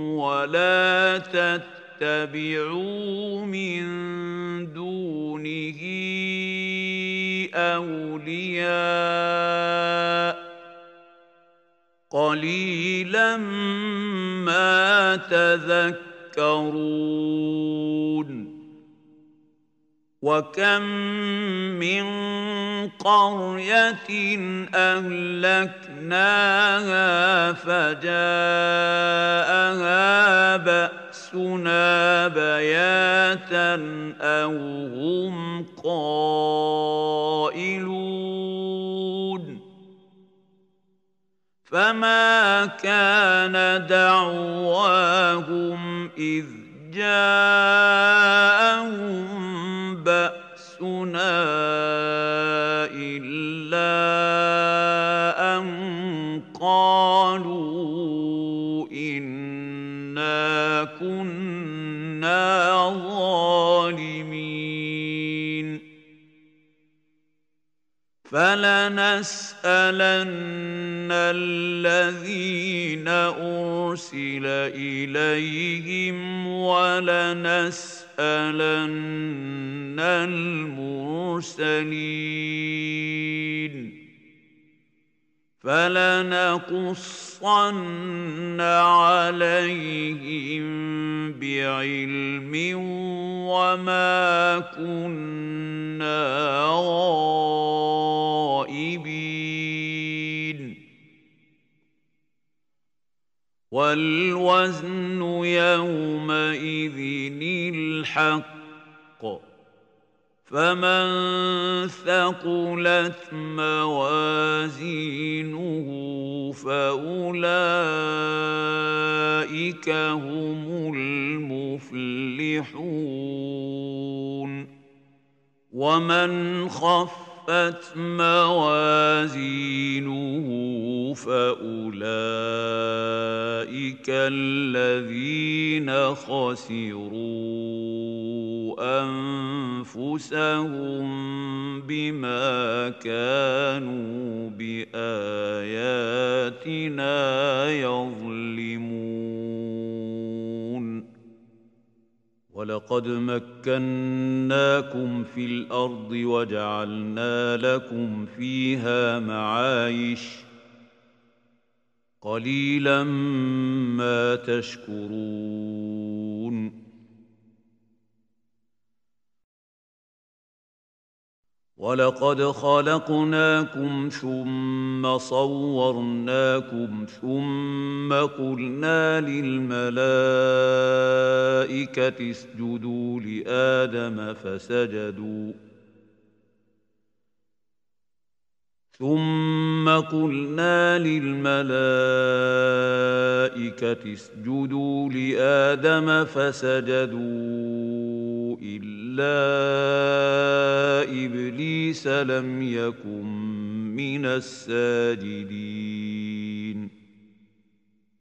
ولا تتبعوا من دونه أولياء. قليلا ما تذكرون. وكم من قرية أهلكناها فجاءها بأسنا بياتا أو هم قائلون فما كان دعواهم إذ جاءهم بأسنا إلا كنا ظالمين. فلنسألن الذين أرسل إليهم ولنسألن المرسلين. فلنقصن عليهم بعلم وما كنا غائبين. والوزن يومئذ الحق. فمن ثقلت موازينه فأولئك هم المفلحون ومن خفت موازينه فأولئك الذين خسروا أنفسهم بما كانوا بآياتنا يظلمون. ولقد مكناكم في الأرض وجعلنا لكم فيها معايش. قليلا ما تشكرون. ولقد خلقناكم ثم صورناكم ثم قلنا للملائكة اسجدوا لآدم فسجدوا ثم قلنا للملائكة اسجدوا لآدم فسجدوا إلا إبليس لم يكن من الساجدين.